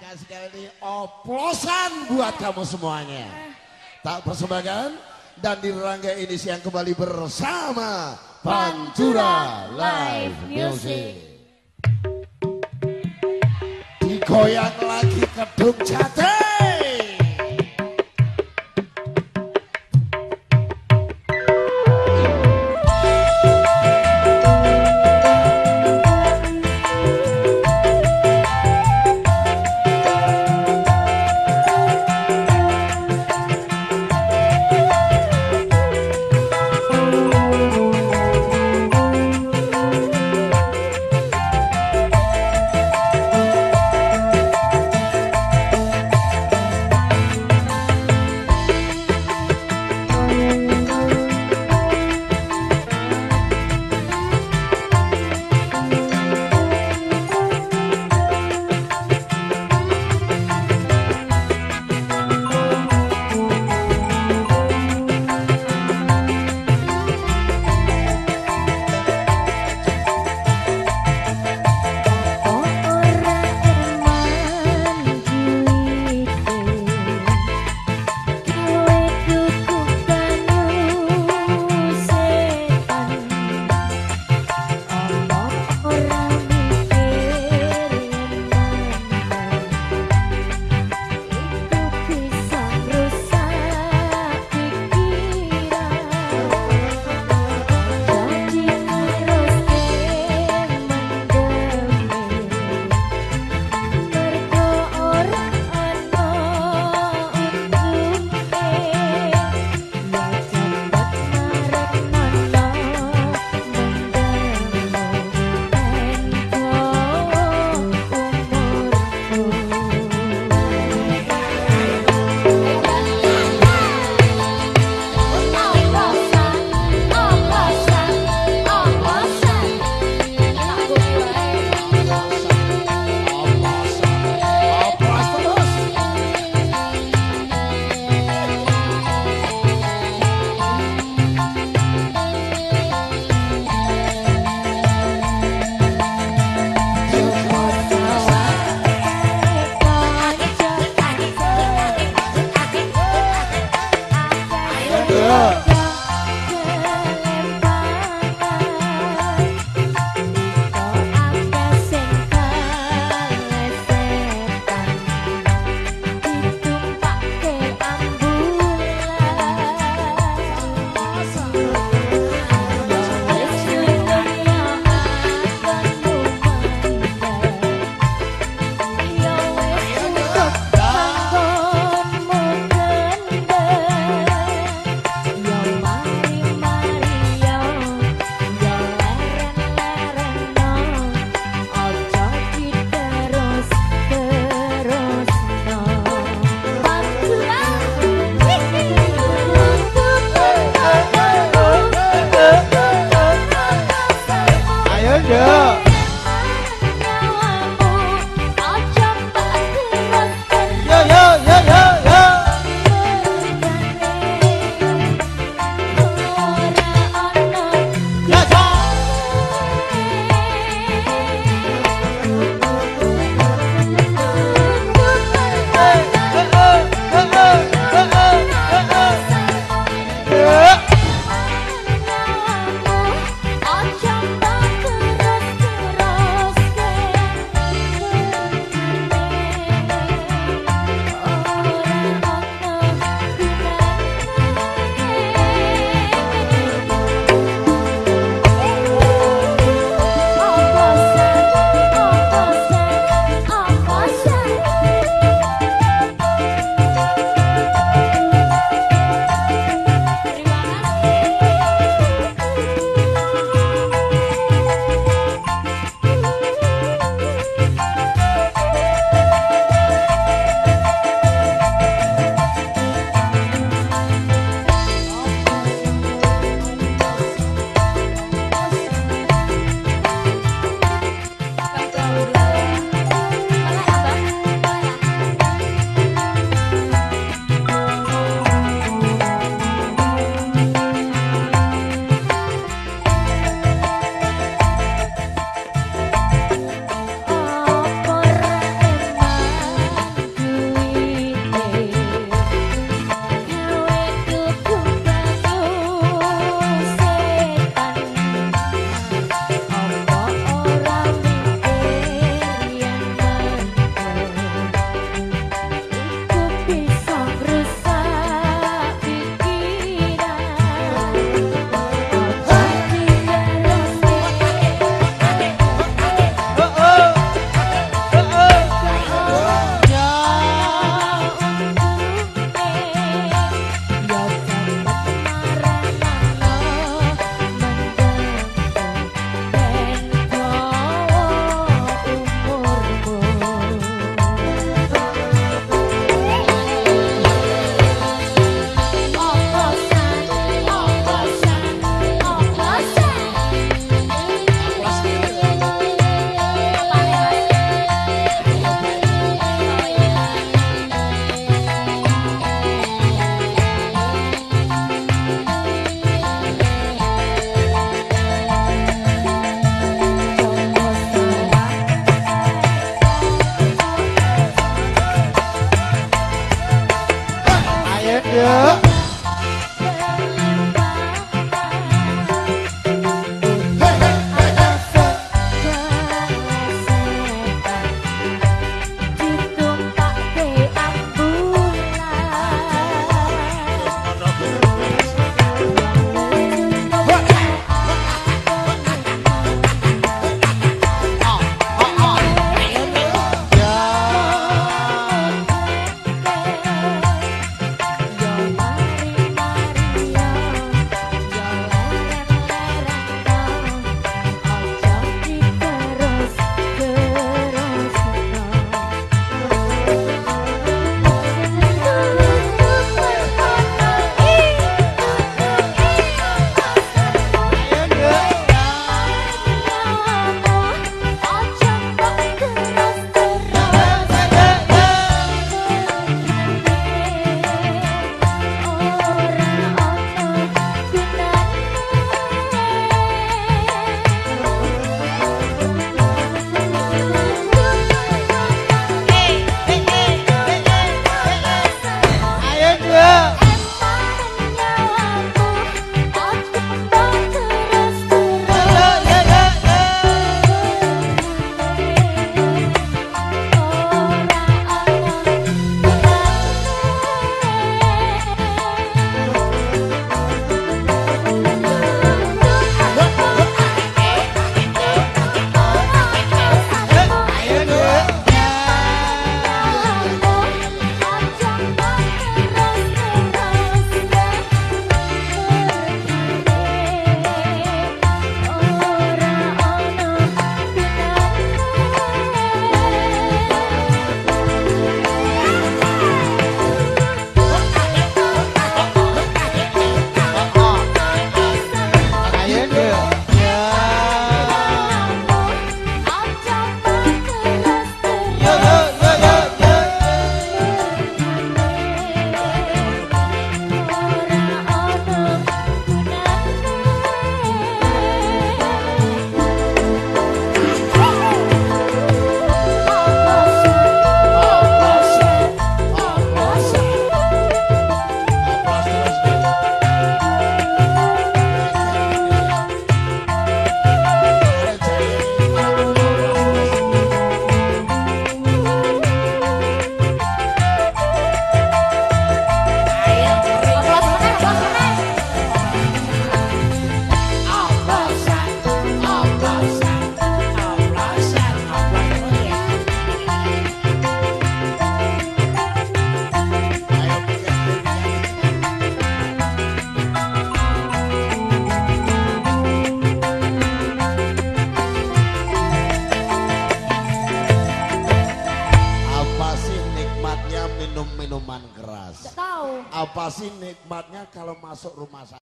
Kasih kali oplosan buat kamu semuanya. Tak persembahkan dan di rangga ini siang kembali bersama Pantura Live Music. Digoyang lagi kedung jatuh. Yeah. Sih nikmatnya kalau masuk rumah sakit?